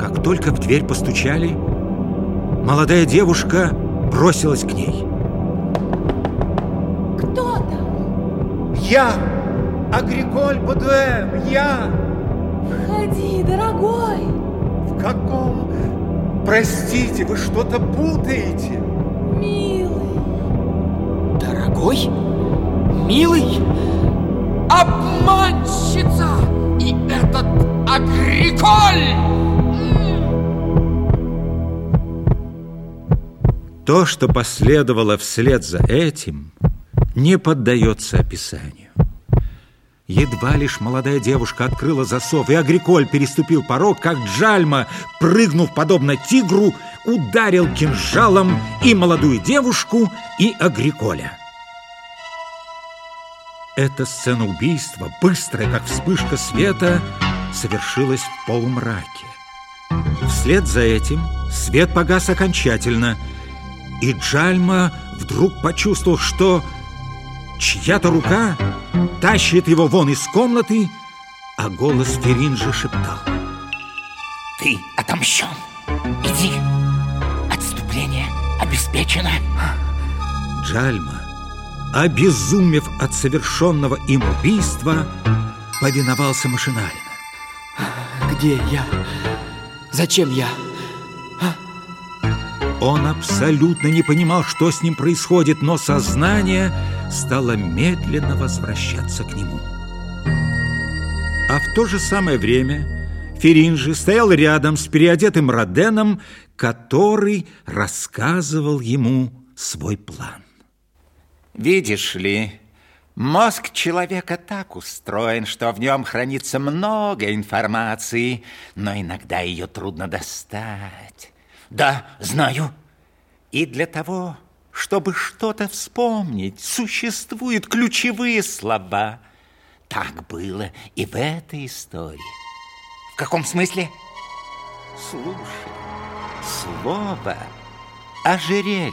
Как только в дверь постучали, молодая девушка бросилась к ней. Кто там? Я, Агриколь Бодуэн, я. Входи, дорогой. В каком? Простите, вы что-то путаете. Милый. Дорогой? Милый? Обманщица! И этот Агриколь! То, что последовало вслед за этим, не поддается описанию. Едва лишь молодая девушка открыла засов, и Агриколь переступил порог, как Джальма, прыгнув подобно тигру, ударил кинжалом и молодую девушку, и Агриколя. Эта сцена убийства, быстрая, как вспышка света, совершилась в полумраке. Вслед за этим свет погас окончательно, и Джальма вдруг почувствовал, что чья-то рука тащит его вон из комнаты, а голос Феринжи шептал. Ты отомщен. Иди. Отступление обеспечено. Джальма, обезумев от совершенного им убийства, повиновался машинально. Где я? Зачем я? Он абсолютно не понимал, что с ним происходит, но сознание стало медленно возвращаться к нему. А в то же самое время Феринжи стоял рядом с переодетым Роденом, который рассказывал ему свой план. Видишь ли, мозг человека так устроен, что в нем хранится много информации, но иногда ее трудно достать. Да, знаю. И для того, чтобы что-то вспомнить, существуют ключевые слова. Так было и в этой истории. В каком смысле? Слушай, слово ожерелье.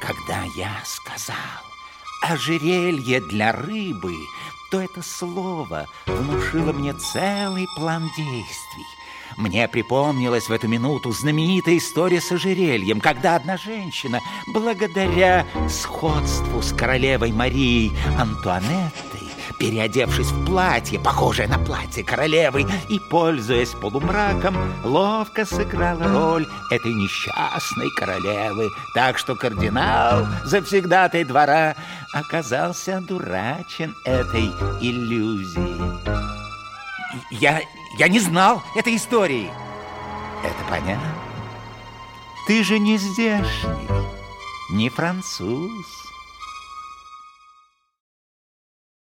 Когда я сказал ожерелье для рыбы, то это слово внушило мне целый план действий. Мне припомнилась в эту минуту знаменитая история с ожерельем, когда одна женщина, благодаря сходству с королевой Марией Антуанеттой, переодевшись в платье, похожее на платье королевы, и, пользуясь полумраком, ловко сыграла роль этой несчастной королевы. Так что кардинал, завсегдатай двора, оказался дурачен этой иллюзией. Я, я не знал этой истории. Это понятно. Ты же не здешний, не француз.